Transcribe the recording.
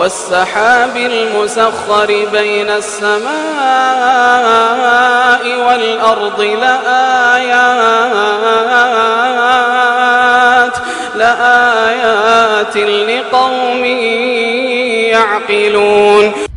والسحاب المسخر بين السماء والأرض لآيات لآيات لقوم يعقلون.